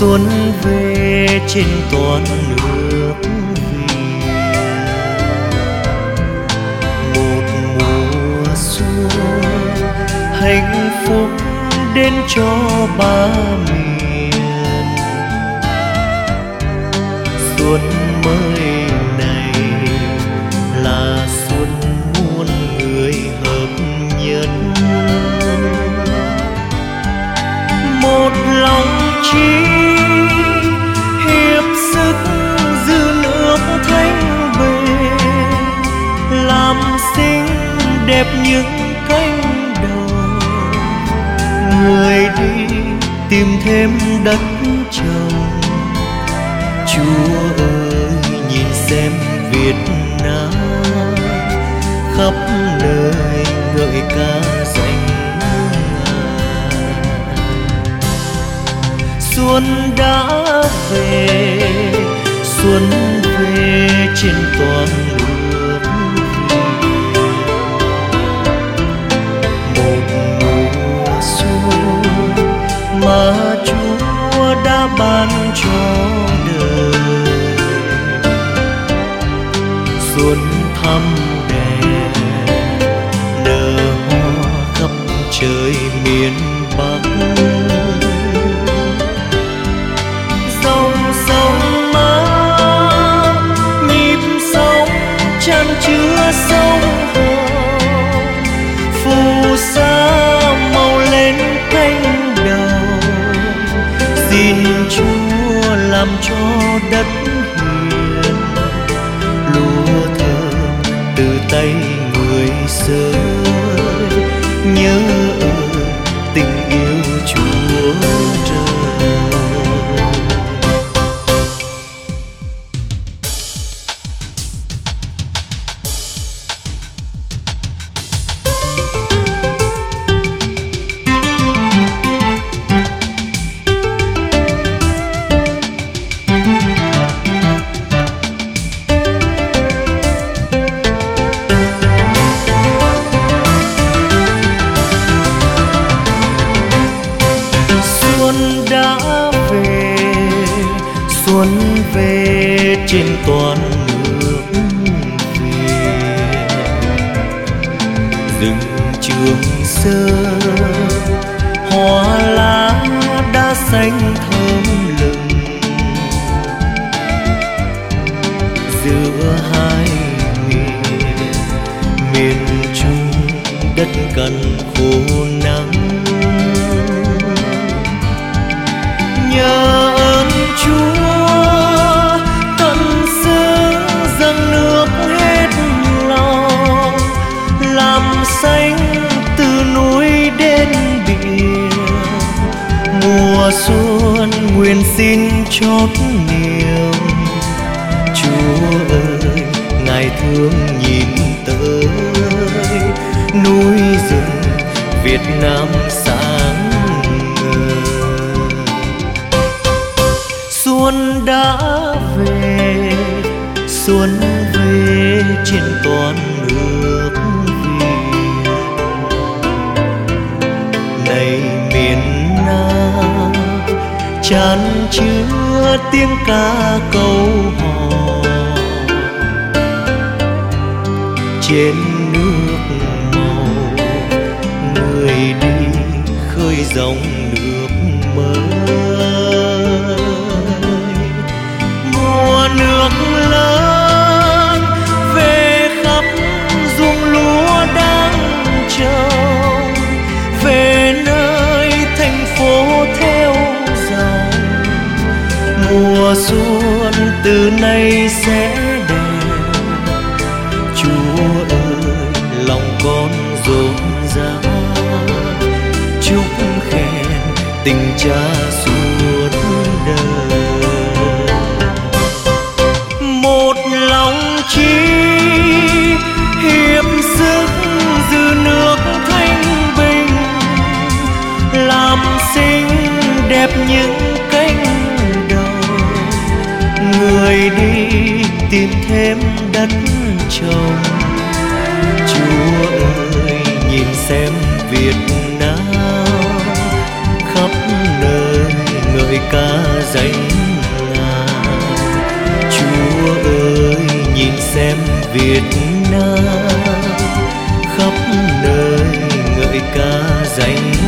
Xuân về trên toàn nước Việt. Một mùa xuân hạnh phúc đến cho ba miền. Xuân mới này là xuân muôn người hợp nhân, một lòng chí đẹp những cánh đồng. Người đi tìm thêm đất trồng. Chúa ơi, nhìn xem việt nam. Khắp nơi ngợi ca dành xuân đã về, xuân ban cho đời. Xuân thăm đẹp nở hoa khắp trời miền bắc. Dòng sông mát nhịp sóng chan chứa sông hồng phù sa màu lên cánh chúa làm cho đất trên toàn nước Việt rừng trường sơn hoa lá đã xanh thơm lừng. Giữa hai miền miền trung đất cằn khô nắng. Mùa xuân, nguyện xin chót niềm. Chúa ơi, ngài thương nhìn tới. Núi rừng Việt Nam sáng ngời. Xuân đã về, xuân về trên toàn nước Việt. Này miền Nam tràn chứa tiếng ca câu hò. Trên nước màu người đi khơi dòng nước xuân từ nay sẽ đẹp chúa ơi, lòng con rộn rã. Chúc khen tình cha xuân tìm thêm đất trồng. Chúa ơi, nhìn xem việt nam khắp nơi ngợi ca danh ngài chúa ơi, nhìn xem việt nam khắp nơi ngợi ca danh